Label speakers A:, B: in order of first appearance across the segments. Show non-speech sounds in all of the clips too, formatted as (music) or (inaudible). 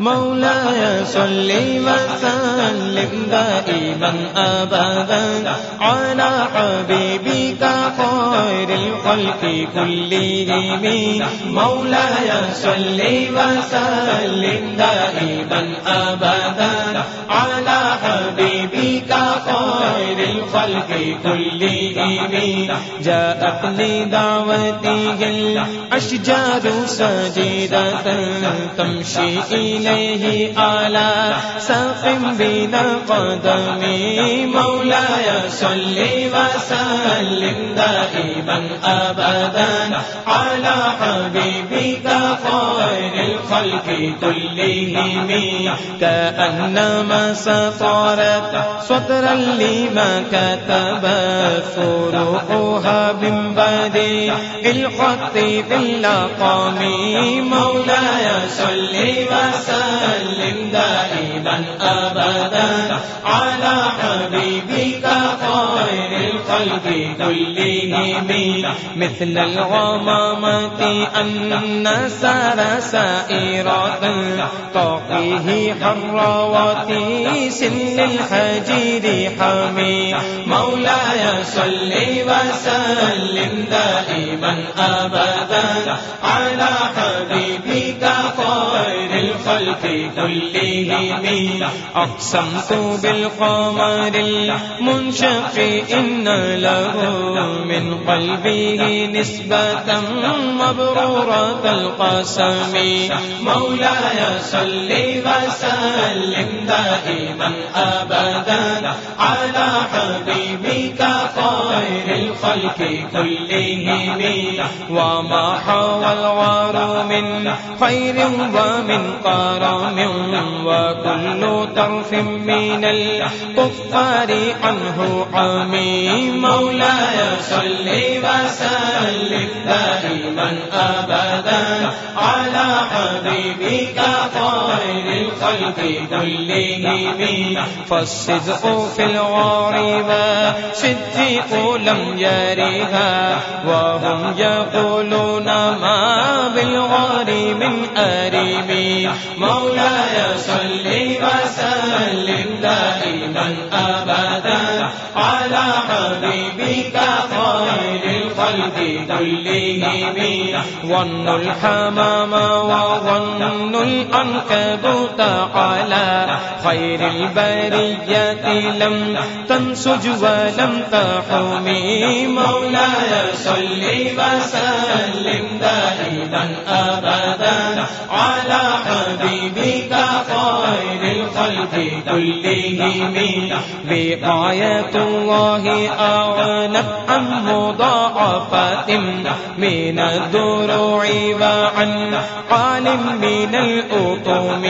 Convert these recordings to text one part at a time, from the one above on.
A: مولاي صل وسلم دائما ابدا على حبيبك خير الخلق كلهم مولاي صل وسلم دائما ابدا على حبيبك خير الخلق كلهم جاءت لدعوته الاشجار سجيدة تمشي إليه على ساق بلا قدم مولاي صل وسلم دائما أبدا على حبيبك خير الخلق كلهم كأنما سطرت سطرا لما كتب فروعها من بعد الخط في مولایا صلی وسلم دائما أبدا على حبيبك خير الخلق كلهم مثل الغمامة أن سار سائرة تعطيه حروات سن الحجير حمي مولاي صل وسلم دائما أبدا على حبيبك خير الخلق كلهم أقسمت بالقمر المنشق إن له من قلبه نسبة مبرورة القسم. مولاي صل وسلم دائما أبدا على حبيبك خير الخلق كلهم. وما حوى الغار من خير ومن كرم وكل طرف من الكفار عنه عمي مولاي صل وسلم دائما أبدا على حبيبك خير الخلق كلهم فالصدق في الغاربة صديق لم يرها وهم يقولون ما بالغار من أريم مولاي صل وسلم دائما أبدا على حبيبك خير الخلق كلهم ظن الحمام وظن الأنكبوت على خير البرية لم تنسج ولم تحمي مولاي صل وسلم دائما أبدا على حبيبك خير الخلق كلهم. بآية الله أغنت عن مضاعفات من الدروع وعن قال من الأطوم.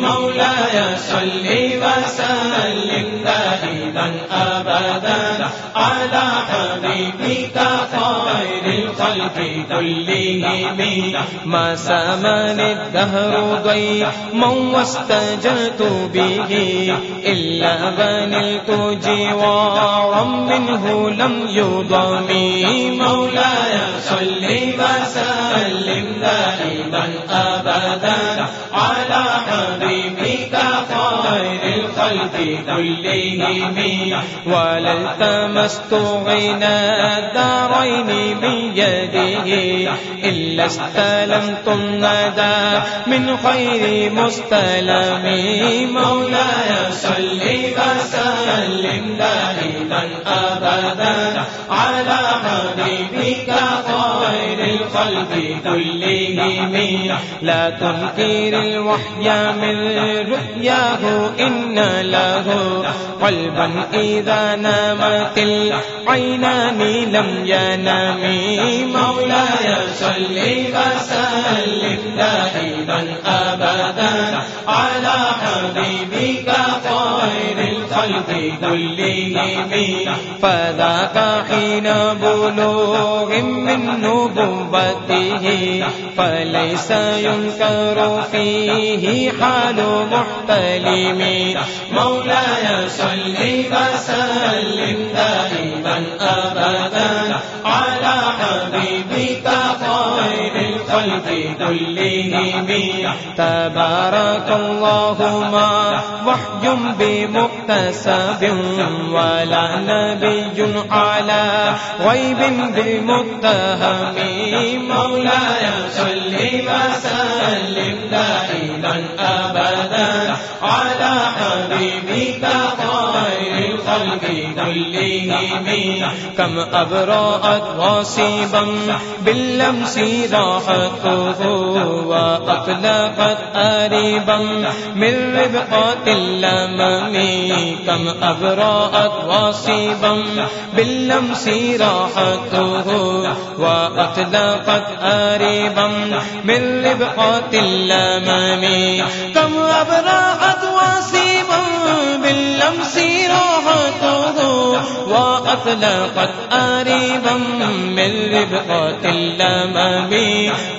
A: مولاي صل وسلم دائما أبدا على حبيبك خير الخلق كلهم. ما سمن الدهر ضيما واستجلت به إلا بنلت جوارا منه لم يضمي مولاي صل وسلم دائما أبدا على حبيبك خير ولا التمست غنى الدارين بيده إلا من خير مستلم مولاي صل وسلم دائما أبدا على حبيبك خير الخلق كلهم لا تنكر الوحي من رؤياه إن له قلبا إذا نامت العينان لم ينام مولاي صل وسلم دائما أبدا على حبيبك خير الخلق كلهم فذاك حين بلوغ من نبوة نبوته فليس ينكر فيه حال محتلم۔ مولاي صل وسلم دائما أبدا على حبيبك الخلق كلهم تبارك الله ما وحي بمكتسب ولا نبي على غيب بالمتهم مولاي صل وسلم دائما کم اب روت وسیبم بلم سی راحت ہوا اطلقت اریبم من ربعات اللممی کم اب روت وسیبم بلم سی راحت ہوا پت اریبم من ربعات اللممی کم أبرأت واصيبا باللمس راحته وأطلقت آريبا من ربقات اللمم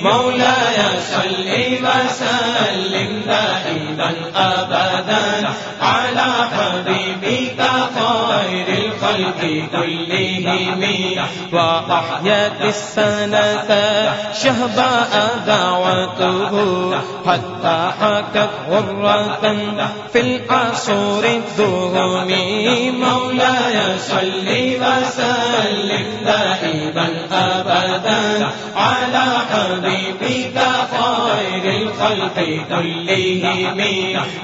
A: مولاي صل وسلم دائما أبدا على حبيبك خير الخلق كلهم وأحيت السنة شهباء دعوته حتى حكت غرة في العصور الدهم مولاي صل وسلم دائما أبدا على حبيبك خير الخلق كلهم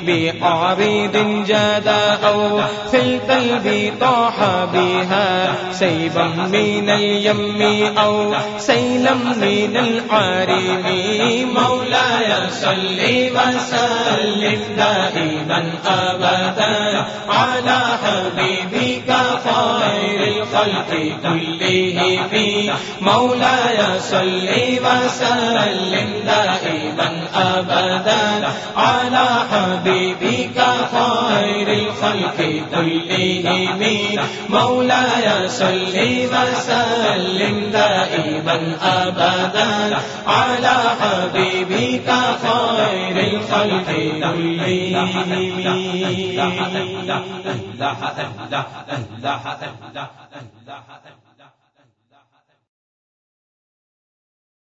A: بعريض جادا أو في القلب طاح بها سيبا من اليم أو سيلا من العارم مولاي صل وسلم دائما أبدا على حبيبك خير الخلق كلهم مولاي صل وسلم دائما أبدا على حبيبك خير الخلق كلهم. مولاي صل وسلم دائما أبدا على حبيبك خير الخلق كلهم. (laughs)